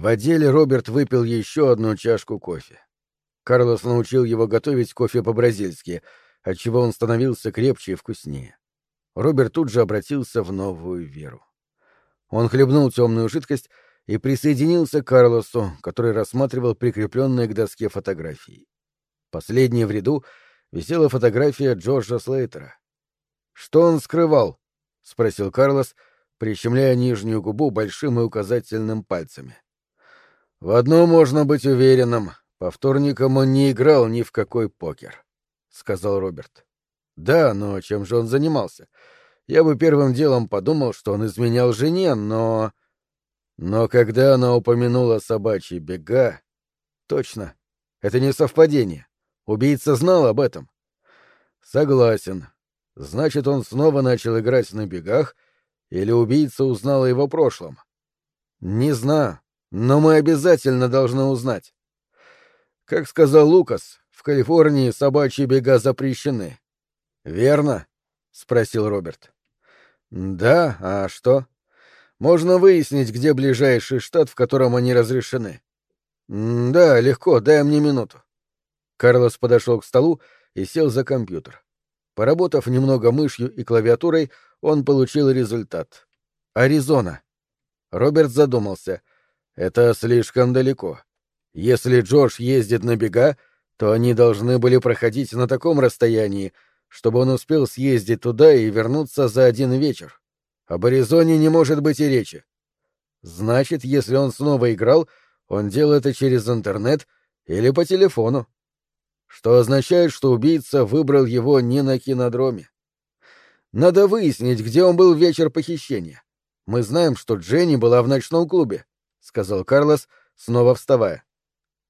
В отделе Роберт выпил еще одну чашку кофе. Карлос научил его готовить кофе по-бразильски, отчего он становился крепче и вкуснее. Роберт тут же обратился в новую веру. Он хлебнул темную жидкость и присоединился к Карлосу, который рассматривал прикрепленные к доске фотографии. Последней в ряду висела фотография Джорджа Слейтера. «Что он скрывал?» — спросил Карлос, прищемляя нижнюю губу большим и указательным пальцами. «В одном можно быть уверенным. По вторникам он не играл ни в какой покер», — сказал Роберт. «Да, но чем же он занимался? Я бы первым делом подумал, что он изменял жене, но...» Но когда она упомянула собачьи бега... Точно. Это не совпадение. Убийца знал об этом. Согласен. Значит, он снова начал играть на бегах, или убийца узнал о его прошлом? Не знаю, но мы обязательно должны узнать. Как сказал Лукас, в Калифорнии собачьи бега запрещены. Верно? спросил Роберт. Да, а что? Можно выяснить, где ближайший штат, в котором они разрешены. да, легко, дай мне минуту. Карлос подошел к столу и сел за компьютер. Поработав немного мышью и клавиатурой, он получил результат. Аризона. Роберт задумался. Это слишком далеко. Если Джордж ездит на бега, то они должны были проходить на таком расстоянии, чтобы он успел съездить туда и вернуться за один вечер. Об Аризоне не может быть и речи. Значит, если он снова играл, он делал это через интернет или по телефону. Что означает, что убийца выбрал его не на кинодроме. Надо выяснить, где он был в вечер похищения. Мы знаем, что Дженни была в ночном клубе, — сказал Карлос, снова вставая.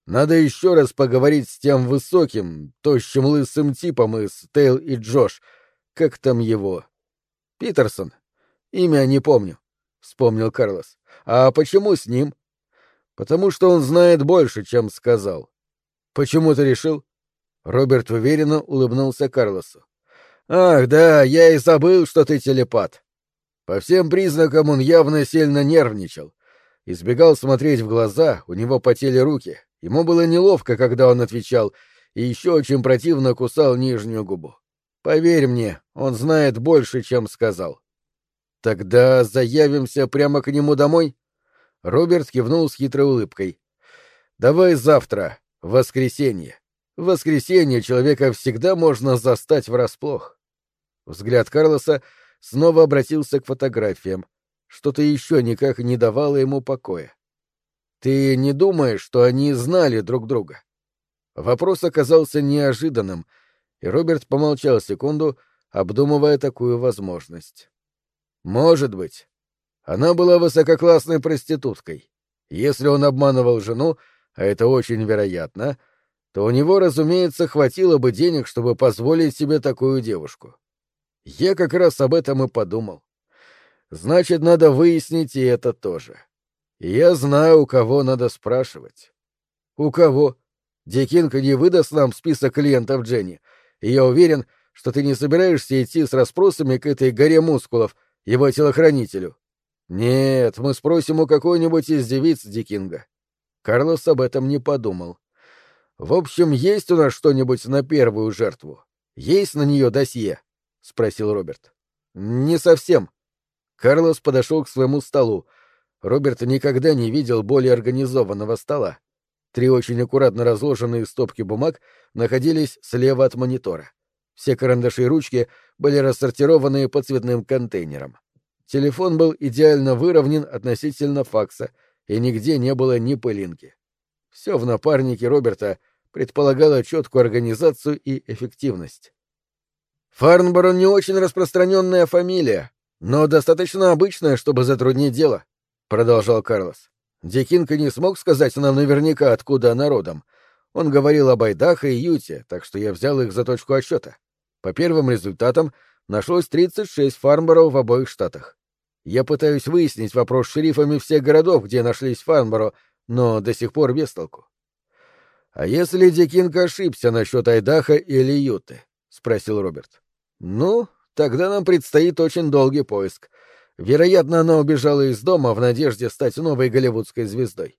Надо еще раз поговорить с тем высоким, тощим лысым типом из Тейл и Джош. Как там его? Питерсон. Имя не помню, вспомнил Карлос. А почему с ним? Потому что он знает больше, чем сказал. Почему ты решил? Роберт уверенно улыбнулся Карлосу. Ах, да, я и забыл, что ты телепат. По всем признакам он явно сильно нервничал. Избегал смотреть в глаза, у него потели руки. Ему было неловко, когда он отвечал, и еще очень противно кусал нижнюю губу. Поверь мне, он знает больше, чем сказал. Тогда заявимся прямо к нему домой? Роберт кивнул с хитрой улыбкой. Давай завтра, в воскресенье. В воскресенье человека всегда можно застать врасплох. Взгляд Карлоса снова обратился к фотографиям. Что-то еще никак не давало ему покоя. Ты не думаешь, что они знали друг друга? Вопрос оказался неожиданным, и Роберт помолчал секунду, обдумывая такую возможность. Может быть. Она была высококлассной проституткой. Если он обманывал жену, а это очень вероятно, то у него, разумеется, хватило бы денег, чтобы позволить себе такую девушку. Я как раз об этом и подумал. Значит, надо выяснить и это тоже. И я знаю, у кого надо спрашивать. У кого? Дикинка не выдаст нам список клиентов Дженни, и я уверен, что ты не собираешься идти с расспросами к этой горе мускулов, его телохранителю. Нет, мы спросим у какой-нибудь из девиц Дикинга. Карлос об этом не подумал. В общем, есть у нас что-нибудь на первую жертву? Есть на нее досье? спросил Роберт. Не совсем. Карлос подошел к своему столу. Роберт никогда не видел более организованного стола. Три очень аккуратно разложенные стопки бумаг находились слева от монитора. Все карандаши и ручки были рассортированы по цветным контейнерам. Телефон был идеально выровнен относительно факса, и нигде не было ни пылинки. Все в напарнике Роберта предполагало четкую организацию и эффективность. Фарнборо не очень распространенная фамилия, но достаточно обычная, чтобы затруднить дело, продолжал Карлос. Дикинка не смог сказать нам наверняка, откуда она родом. Он говорил об Айдахо и Юте, так что я взял их за точку отсчета. По первым результатам нашлось 36 фармборо в обоих штатах. Я пытаюсь выяснить вопрос с шерифами всех городов, где нашлись фармборо, но до сих пор без толку. — А если Дикинг ошибся насчет Айдаха или Юты? — спросил Роберт. — Ну, тогда нам предстоит очень долгий поиск. Вероятно, она убежала из дома в надежде стать новой голливудской звездой.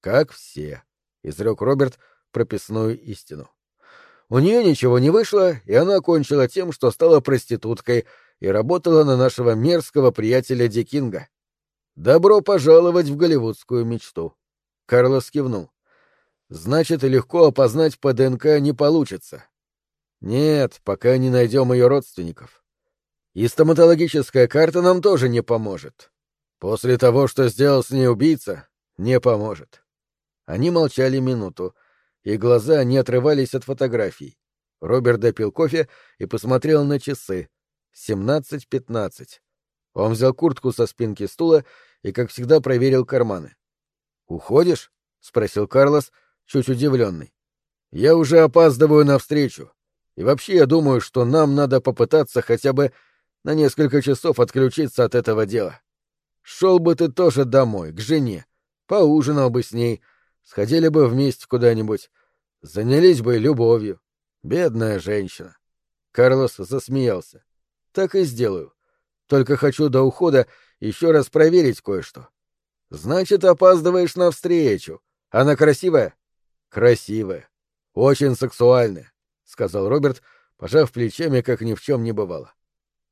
Как все, — изрек Роберт прописную истину. У нее ничего не вышло, и она кончила тем, что стала проституткой и работала на нашего мерзкого приятеля Дикинга. Добро пожаловать в голливудскую мечту. Карлос кивнул. Значит, легко опознать по ДНК не получится. Нет, пока не найдем ее родственников. И стоматологическая карта нам тоже не поможет. После того, что сделал с ней убийца, не поможет. Они молчали минуту, и глаза не отрывались от фотографий. Роберт допил кофе и посмотрел на часы. Семнадцать пятнадцать. Он взял куртку со спинки стула и, как всегда, проверил карманы. «Уходишь?» — спросил Карлос, чуть удивленный. «Я уже опаздываю навстречу. И вообще я думаю, что нам надо попытаться хотя бы на несколько часов отключиться от этого дела. Шел бы ты тоже домой, к жене, поужинал бы с ней, сходили бы вместе куда-нибудь, занялись бы любовью. Бедная женщина. Карлос засмеялся. Так и сделаю. Только хочу до ухода еще раз проверить кое-что. Значит, опаздываешь навстречу. Она красивая? Красивая. Очень сексуальная, сказал Роберт, пожав плечами, как ни в чем не бывало.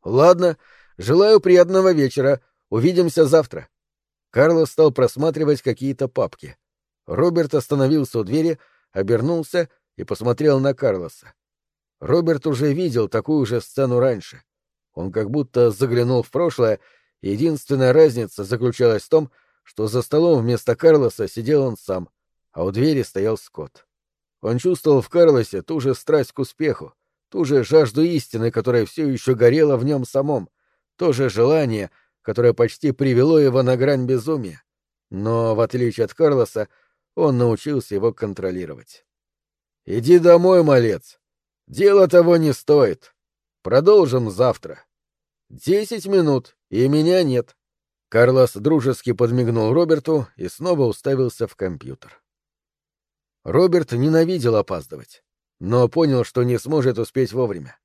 Ладно, желаю приятного вечера. Увидимся завтра. Карлос стал просматривать какие-то папки. Роберт остановился у двери, обернулся и посмотрел на Карлоса. Роберт уже видел такую же сцену раньше. Он как будто заглянул в прошлое, и единственная разница заключалась в том, что за столом вместо Карлоса сидел он сам, а у двери стоял Скотт. Он чувствовал в Карлосе ту же страсть к успеху, ту же жажду истины, которая все еще горела в нем самом, то же желание, которое почти привело его на грань безумия. Но, в отличие от Карлоса, он научился его контролировать. «Иди домой, малец. Дело того не стоит. Продолжим завтра. Десять минут, и меня нет». Карлос дружески подмигнул Роберту и снова уставился в компьютер. Роберт ненавидел опаздывать, но понял, что не сможет успеть вовремя.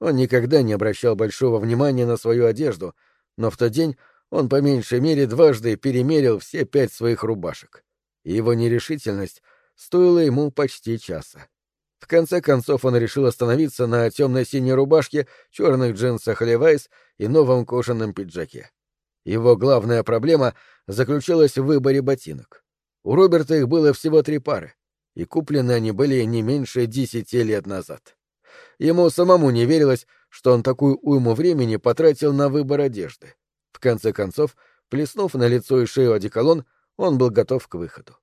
Он никогда не обращал большого внимания на свою одежду, но в тот день он по меньшей мере дважды перемерил все пять своих рубашек, и его нерешительность стоила ему почти часа. В конце концов он решил остановиться на темно-синей рубашке, черных джинсах Левайс и новом кожаном пиджаке. Его главная проблема заключалась в выборе ботинок. У Роберта их было всего три пары, и куплены они были не меньше десяти лет назад. Ему самому не верилось, что он такую уйму времени потратил на выбор одежды. В конце концов, плеснув на лицо и шею одеколон, он был готов к выходу.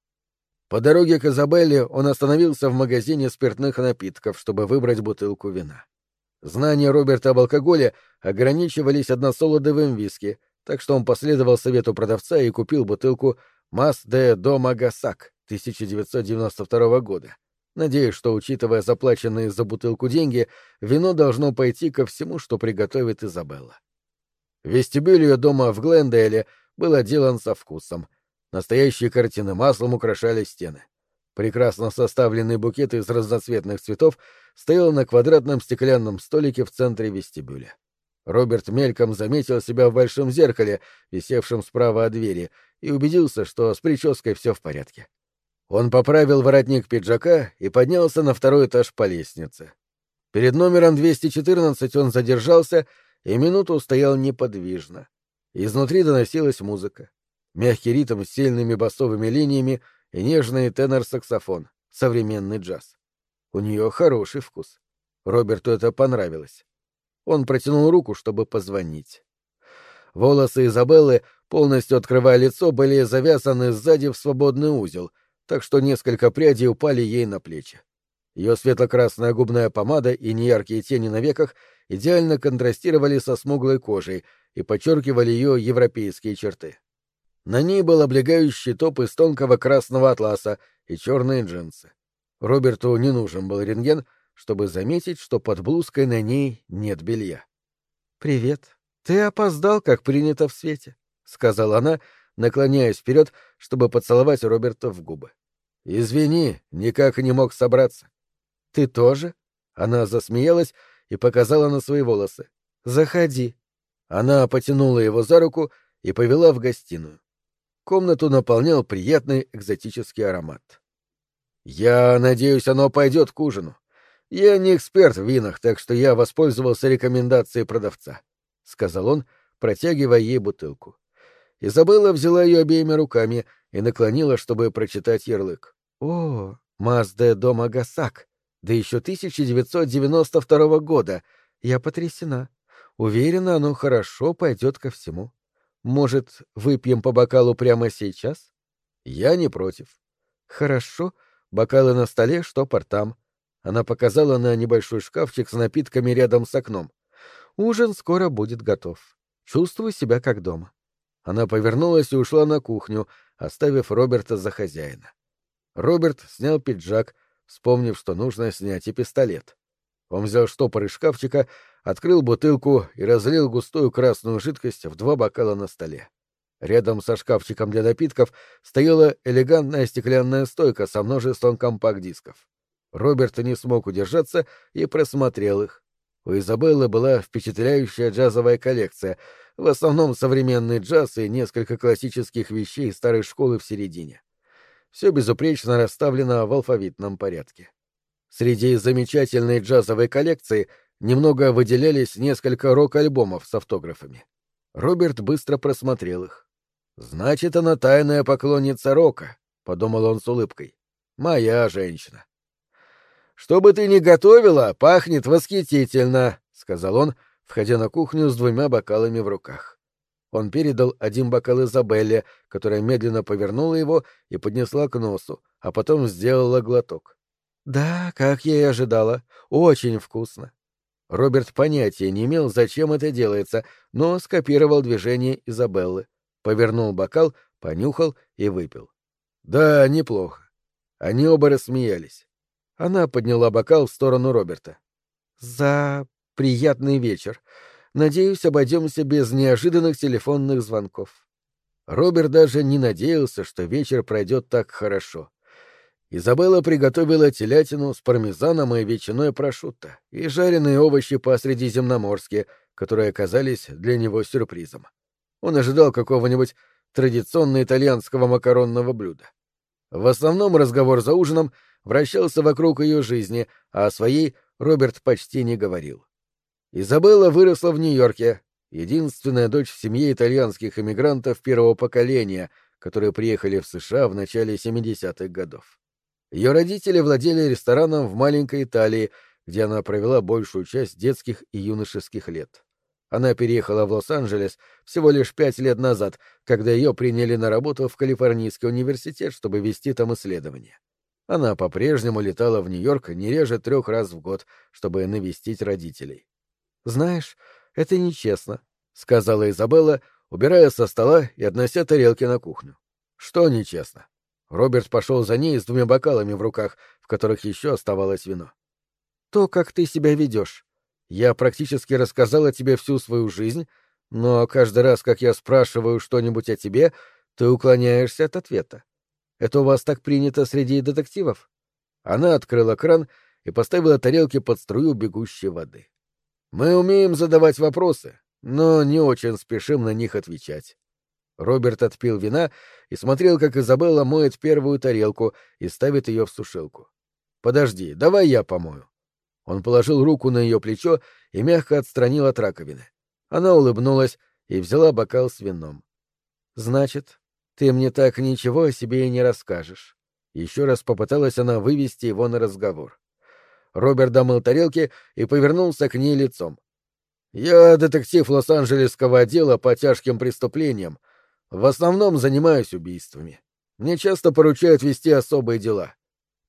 По дороге к Изабелле он остановился в магазине спиртных напитков, чтобы выбрать бутылку вина. Знания Роберта об алкоголе ограничивались односолодовым виски, так что он последовал совету продавца и купил бутылку «Мас де Дома Гасак» 1992 года, надеясь, что, учитывая заплаченные за бутылку деньги, вино должно пойти ко всему, что приготовит Изабелла. Вестибюль ее дома в Глендейле был отделан со вкусом. Настоящие картины маслом украшали стены. Прекрасно составленный букет из разноцветных цветов стоял на квадратном стеклянном столике в центре вестибюля. Роберт мельком заметил себя в большом зеркале, висевшем справа от двери, и убедился, что с прической все в порядке. Он поправил воротник пиджака и поднялся на второй этаж по лестнице. Перед номером 214 он задержался и минуту стоял неподвижно. Изнутри доносилась музыка. Мягкий ритм с сильными басовыми линиями и нежный тенор-саксофон, современный джаз. У нее хороший вкус. Роберту это понравилось. Он протянул руку, чтобы позвонить. Волосы Изабеллы, полностью открывая лицо, были завязаны сзади в свободный узел, так что несколько прядей упали ей на плечи. Ее светло-красная губная помада и неяркие тени на веках идеально контрастировали со смуглой кожей и подчеркивали ее европейские черты. На ней был облегающий топ из тонкого красного атласа и черные джинсы. Роберту не нужен был рентген, чтобы заметить, что под блузкой на ней нет белья. «Привет. Ты опоздал, как принято в свете», — сказала она, наклоняясь вперед, чтобы поцеловать Роберта в губы. «Извини, никак не мог собраться». «Ты тоже?» Она засмеялась и показала на свои волосы. «Заходи». Она потянула его за руку и повела в гостиную. Комнату наполнял приятный экзотический аромат. «Я надеюсь, оно пойдет к ужину. Я не эксперт в винах, так что я воспользовался рекомендацией продавца», — сказал он, протягивая ей бутылку. Изабелла взяла ее обеими руками и наклонила, чтобы прочитать ярлык. «О, Мазде дома Гасак, да еще 1992 года. Я потрясена. Уверена, оно хорошо пойдет ко всему. Может, выпьем по бокалу прямо сейчас? Я не против. Хорошо. Бокалы на столе, что портам. Она показала на небольшой шкафчик с напитками рядом с окном. Ужин скоро будет готов. Чувствую себя как дома. Она повернулась и ушла на кухню, оставив Роберта за хозяина. Роберт снял пиджак, вспомнив, что нужно снять и пистолет. Он взял штопор из шкафчика, открыл бутылку и разлил густую красную жидкость в два бокала на столе. Рядом со шкафчиком для напитков стояла элегантная стеклянная стойка со множеством компакт-дисков. Роберт не смог удержаться и просмотрел их. У Изабеллы была впечатляющая джазовая коллекция — в основном современный джаз и несколько классических вещей старой школы в середине. Все безупречно расставлено в алфавитном порядке. Среди замечательной джазовой коллекции немного выделялись несколько рок-альбомов с автографами. Роберт быстро просмотрел их. «Значит, она тайная поклонница рока», — подумал он с улыбкой. «Моя женщина». «Что бы ты ни готовила, пахнет восхитительно», — сказал он, — входя на кухню с двумя бокалами в руках. Он передал один бокал Изабелле, которая медленно повернула его и поднесла к носу, а потом сделала глоток. «Да, как я и ожидала. Очень вкусно». Роберт понятия не имел, зачем это делается, но скопировал движение Изабеллы, повернул бокал, понюхал и выпил. «Да, неплохо». Они оба рассмеялись. Она подняла бокал в сторону Роберта. «За приятный вечер. Надеюсь, обойдемся без неожиданных телефонных звонков. Роберт даже не надеялся, что вечер пройдет так хорошо. Изабелла приготовила телятину с пармезаном и ветчиной прошутто и жареные овощи по-средиземноморски, которые оказались для него сюрпризом. Он ожидал какого-нибудь традиционно итальянского макаронного блюда. В основном разговор за ужином вращался вокруг ее жизни, а о своей Роберт почти не говорил. Изабелла выросла в Нью-Йорке, единственная дочь в семье итальянских эмигрантов первого поколения, которые приехали в США в начале 70-х годов. Ее родители владели рестораном в маленькой Италии, где она провела большую часть детских и юношеских лет. Она переехала в Лос-Анджелес всего лишь пять лет назад, когда ее приняли на работу в Калифорнийский университет, чтобы вести там исследования. Она по-прежнему летала в Нью-Йорк не реже трех раз в год, чтобы навестить родителей. «Знаешь, это нечестно», — сказала Изабелла, убирая со стола и относя тарелки на кухню. «Что нечестно?» Роберт пошел за ней с двумя бокалами в руках, в которых еще оставалось вино. «То, как ты себя ведешь. Я практически рассказала тебе всю свою жизнь, но каждый раз, как я спрашиваю что-нибудь о тебе, ты уклоняешься от ответа. Это у вас так принято среди детективов?» Она открыла кран и поставила тарелки под струю бегущей воды. Мы умеем задавать вопросы, но не очень спешим на них отвечать. Роберт отпил вина и смотрел, как Изабелла моет первую тарелку и ставит ее в сушилку. «Подожди, давай я помою». Он положил руку на ее плечо и мягко отстранил от раковины. Она улыбнулась и взяла бокал с вином. «Значит, ты мне так ничего о себе и не расскажешь». Еще раз попыталась она вывести его на разговор. Роберт домыл тарелки и повернулся к ней лицом. «Я детектив Лос-Анджелесского отдела по тяжким преступлениям. В основном занимаюсь убийствами. Мне часто поручают вести особые дела.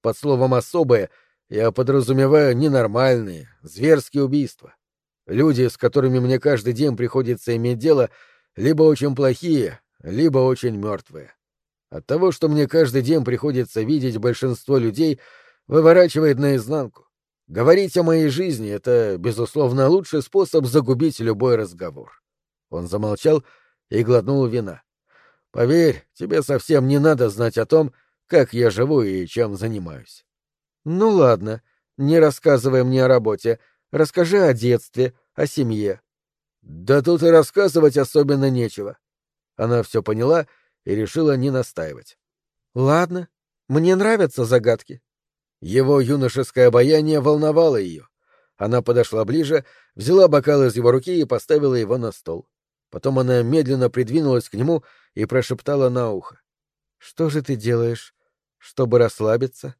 Под словом «особые» я подразумеваю ненормальные, зверские убийства. Люди, с которыми мне каждый день приходится иметь дело, либо очень плохие, либо очень мертвые. От того, что мне каждый день приходится видеть большинство людей, выворачивает наизнанку. Говорить о моей жизни — это, безусловно, лучший способ загубить любой разговор. Он замолчал и глотнул вина. Поверь, тебе совсем не надо знать о том, как я живу и чем занимаюсь. Ну ладно, не рассказывай мне о работе. Расскажи о детстве, о семье. Да тут и рассказывать особенно нечего. Она все поняла и решила не настаивать. «Ладно, мне нравятся загадки». Его юношеское обаяние волновало ее. Она подошла ближе, взяла бокал из его руки и поставила его на стол. Потом она медленно придвинулась к нему и прошептала на ухо. «Что же ты делаешь, чтобы расслабиться?»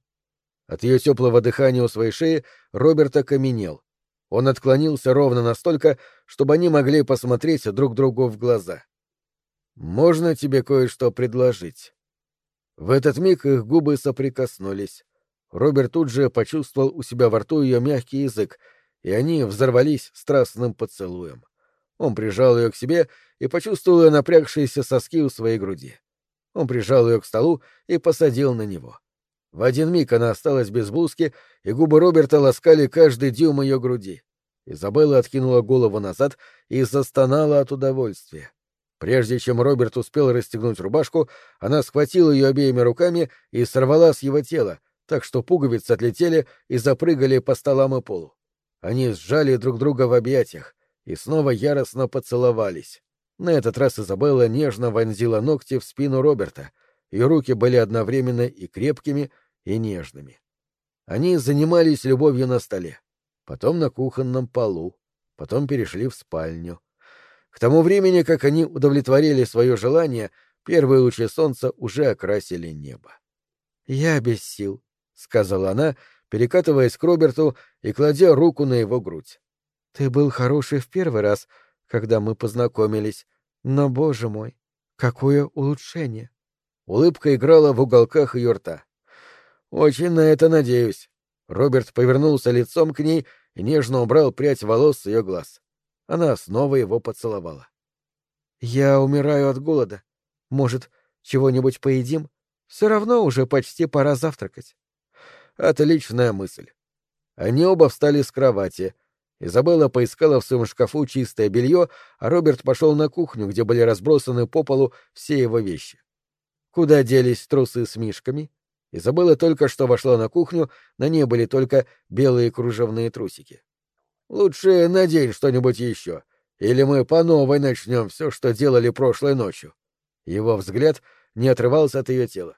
От ее теплого дыхания у своей шеи Роберт окаменел. Он отклонился ровно настолько, чтобы они могли посмотреть друг другу в глаза. «Можно тебе кое-что предложить?» В этот миг их губы соприкоснулись. Роберт тут же почувствовал у себя во рту ее мягкий язык, и они взорвались страстным поцелуем. Он прижал ее к себе и почувствовал ее напрягшиеся соски у своей груди. Он прижал ее к столу и посадил на него. В один миг она осталась без блузки, и губы Роберта ласкали каждый дюйм ее груди. Изабелла откинула голову назад и застонала от удовольствия. Прежде чем Роберт успел расстегнуть рубашку, она схватила ее обеими руками и сорвала с его тела, так что пуговицы отлетели и запрыгали по столам и полу. Они сжали друг друга в объятиях и снова яростно поцеловались. На этот раз Изабелла нежно вонзила ногти в спину Роберта, и руки были одновременно и крепкими, и нежными. Они занимались любовью на столе, потом на кухонном полу, потом перешли в спальню. К тому времени, как они удовлетворили свое желание, первые лучи солнца уже окрасили небо. «Я без сил», — сказала она, перекатываясь к Роберту и кладя руку на его грудь. «Ты был хороший в первый раз, когда мы познакомились, но, боже мой, какое улучшение!» Улыбка играла в уголках ее рта. «Очень на это надеюсь». Роберт повернулся лицом к ней и нежно убрал прядь волос с ее глаз. Она снова его поцеловала. «Я умираю от голода. Может, чего-нибудь поедим? Все равно уже почти пора завтракать». Отличная мысль. Они оба встали с кровати. Изабелла поискала в своем шкафу чистое белье, а Роберт пошел на кухню, где были разбросаны по полу все его вещи. Куда делись трусы с мишками? Изабелла только что вошла на кухню, на ней были только белые кружевные трусики. «Лучше надень что-нибудь еще, или мы по новой начнем все, что делали прошлой ночью». Его взгляд не отрывался от ее тела.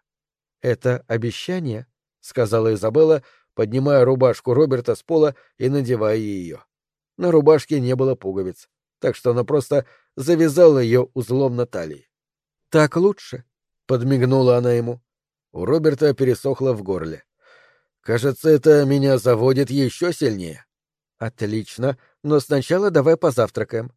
«Это обещание?» — сказала Изабелла, поднимая рубашку Роберта с пола и надевая ее. На рубашке не было пуговиц, так что она просто завязала ее узлом на талии. «Так лучше», — подмигнула она ему. У Роберта пересохло в горле. «Кажется, это меня заводит еще сильнее». «Отлично, но сначала давай позавтракаем».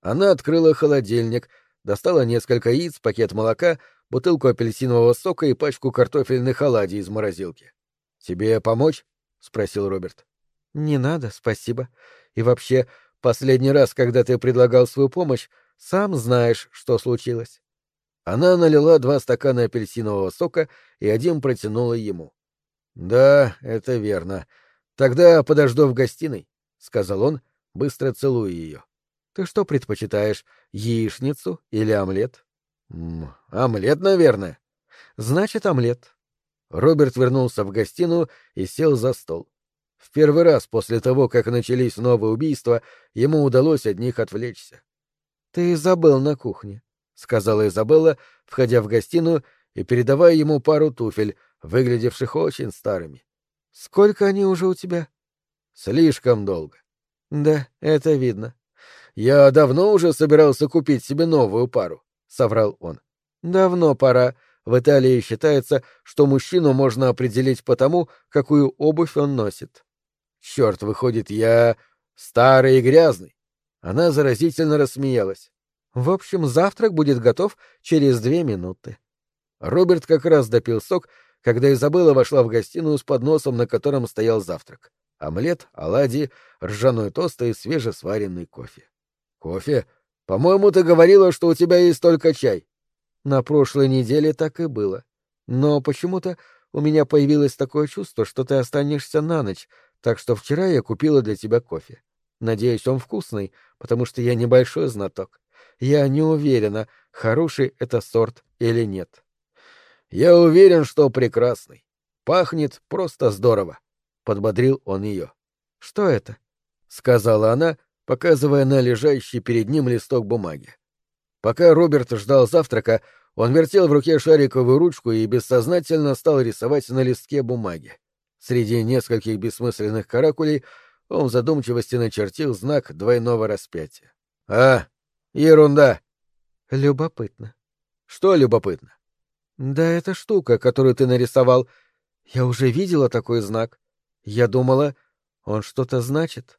Она открыла холодильник, достала несколько яиц, пакет молока, бутылку апельсинового сока и пачку картофельных оладий из морозилки. «Тебе помочь?» — спросил Роберт. «Не надо, спасибо. И вообще, последний раз, когда ты предлагал свою помощь, сам знаешь, что случилось». Она налила два стакана апельсинового сока и один протянула ему. «Да, это верно. Тогда подожду в гостиной», — сказал он, быстро целуя ее. «Ты что предпочитаешь, яичницу или омлет?» «Омлет, наверное». «Значит, омлет». Роберт вернулся в гостиную и сел за стол. В первый раз после того, как начались новые убийства, ему удалось от них отвлечься. «Ты забыл на кухне», — сказала Изабелла, входя в гостиную и передавая ему пару туфель, выглядевших очень старыми. «Сколько они уже у тебя?» «Слишком долго». «Да, это видно». «Я давно уже собирался купить себе новую пару», — соврал он. «Давно пора. В Италии считается, что мужчину можно определить по тому, какую обувь он носит». «Черт, выходит, я старый и грязный». Она заразительно рассмеялась. В общем, завтрак будет готов через две минуты. Роберт как раз допил сок, когда Изабелла вошла в гостиную с подносом, на котором стоял завтрак. Омлет, оладьи, ржаной тост и свежесваренный кофе. «Кофе? По-моему, ты говорила, что у тебя есть только чай». На прошлой неделе так и было. Но почему-то у меня появилось такое чувство, что ты останешься на ночь, так что вчера я купила для тебя кофе. Надеюсь, он вкусный, потому что я небольшой знаток я не уверена, хороший это сорт или нет. Я уверен, что прекрасный. Пахнет просто здорово. Подбодрил он ее. Что это? Сказала она, показывая на лежащий перед ним листок бумаги. Пока Роберт ждал завтрака, Он вертел в руке шариковую ручку и бессознательно стал рисовать на листке бумаги. Среди нескольких бессмысленных каракулей он в задумчивости начертил знак двойного распятия. — А, ерунда! — Любопытно. — Что любопытно? — Да эта штука, которую ты нарисовал. Я уже видела такой знак. Я думала, он что-то значит.